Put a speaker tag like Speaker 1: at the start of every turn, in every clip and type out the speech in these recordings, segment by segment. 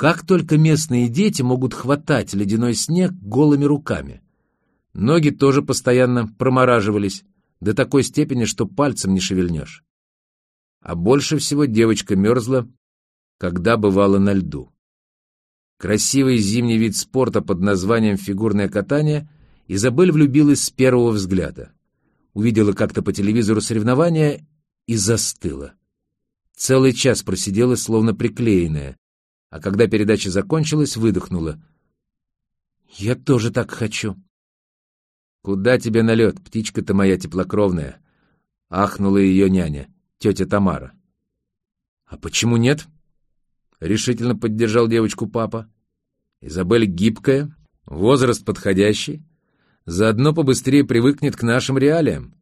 Speaker 1: Как только местные дети могут хватать ледяной снег голыми руками. Ноги тоже постоянно промораживались, до такой степени, что пальцем не шевельнешь. А больше всего девочка мерзла, когда бывала на льду. Красивый зимний вид спорта под названием фигурное катание Изабель влюбилась с первого взгляда. Увидела как-то по телевизору соревнования и застыла. Целый час просидела, словно приклеенная, а когда передача закончилась, выдохнула. «Я тоже так хочу». «Куда тебе налет, птичка-то моя теплокровная?» — ахнула ее няня, тетя Тамара. «А почему нет?» — решительно поддержал девочку папа. «Изабель гибкая, возраст подходящий, заодно побыстрее привыкнет к нашим реалиям».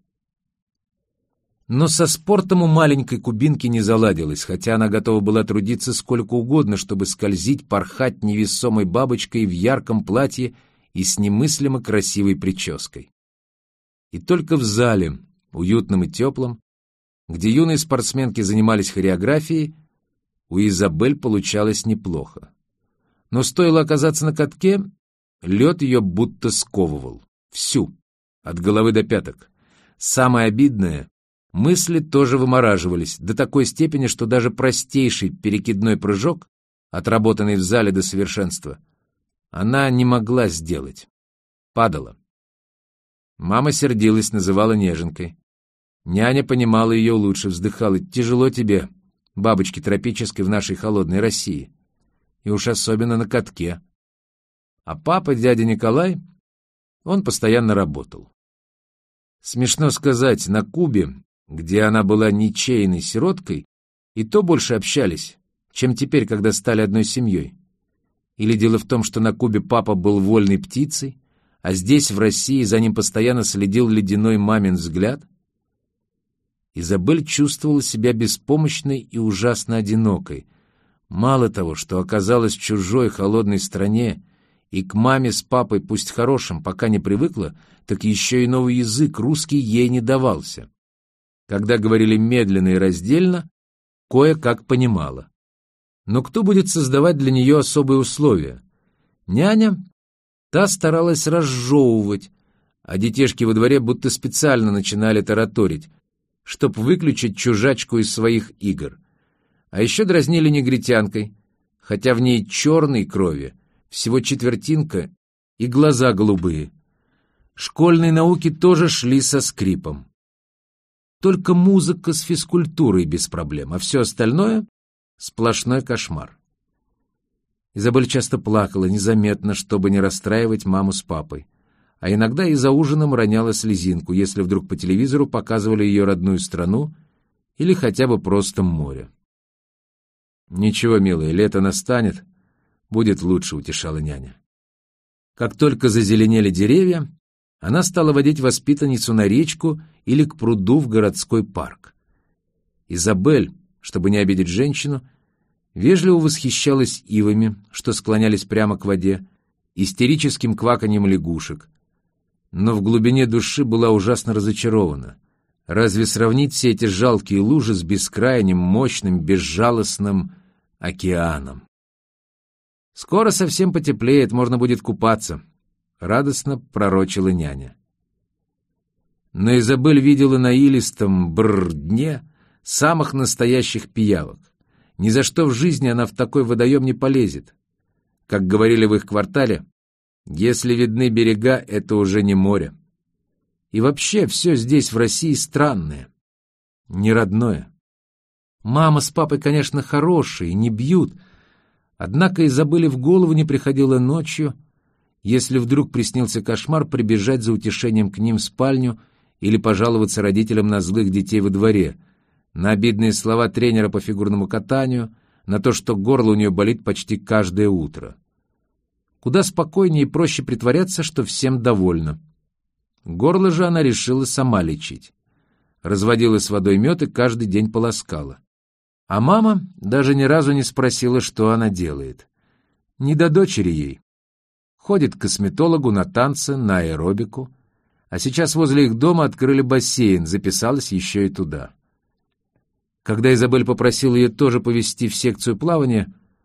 Speaker 1: Но со спортом у маленькой кубинки не заладилось, хотя она готова была трудиться сколько угодно, чтобы скользить, порхать невесомой бабочкой в ярком платье и с немыслимо красивой прической. И только в зале, уютном и теплом, где юные спортсменки занимались хореографией, у Изабель получалось неплохо. Но стоило оказаться на катке, лед ее будто сковывал. Всю, от головы до пяток. Самое обидное — мысли тоже вымораживались до такой степени, что даже простейший перекидной прыжок, отработанный в зале до совершенства, она не могла сделать. Падала. Мама сердилась, называла неженкой. Няня понимала ее лучше, вздыхала. «Тяжело тебе, бабочке тропической в нашей холодной России. И уж особенно на катке». А папа, дядя Николай, он постоянно работал. Смешно сказать, на Кубе, где она была ничейной сироткой, и то больше общались, чем теперь, когда стали одной семьей. Или дело в том, что на Кубе папа был вольной птицей, а здесь, в России, за ним постоянно следил ледяной мамин взгляд? Изабель чувствовала себя беспомощной и ужасно одинокой. Мало того, что оказалась в чужой холодной стране, и к маме с папой, пусть хорошим, пока не привыкла, так еще и новый язык, русский, ей не давался. Когда говорили медленно и раздельно, кое-как понимала. Но кто будет создавать для нее особые условия? Няня? Та старалась разжевывать, а детишки во дворе будто специально начинали тараторить, чтоб выключить чужачку из своих игр. А еще дразнили негритянкой, хотя в ней черной крови, всего четвертинка и глаза голубые. Школьные науки тоже шли со скрипом. Только музыка с физкультурой без проблем, а все остальное Сплошной кошмар. Изабель часто плакала, незаметно, чтобы не расстраивать маму с папой. А иногда и за ужином роняла слезинку, если вдруг по телевизору показывали ее родную страну или хотя бы просто море. «Ничего, милая, лето настанет, будет лучше», — утешала няня. Как только зазеленели деревья, она стала водить воспитанницу на речку или к пруду в городской парк. Изабель, чтобы не обидеть женщину, вежливо восхищалась ивами, что склонялись прямо к воде, истерическим кваканьем лягушек. Но в глубине души была ужасно разочарована. Разве сравнить все эти жалкие лужи с бескрайним, мощным, безжалостным океаном? «Скоро совсем потеплеет, можно будет купаться», — радостно пророчила няня. Но Изабель видела на илистом бррр дне самых настоящих пиявок. Ни за что в жизни она в такой водоем не полезет. Как говорили в их квартале, если видны берега, это уже не море. И вообще все здесь, в России, странное, не родное. Мама с папой, конечно, хорошие, не бьют, однако и забыли в голову не приходило ночью, если вдруг приснился кошмар, прибежать за утешением к ним в спальню или пожаловаться родителям на злых детей во дворе — на обидные слова тренера по фигурному катанию, на то, что горло у нее болит почти каждое утро. Куда спокойнее и проще притворяться, что всем довольна. Горло же она решила сама лечить. Разводила с водой мед и каждый день полоскала. А мама даже ни разу не спросила, что она делает. Не до дочери ей. Ходит к косметологу на танцы, на аэробику. А сейчас возле их дома открыли бассейн, записалась еще и туда. Когда Изабель попросила ее тоже повезти в секцию плавания,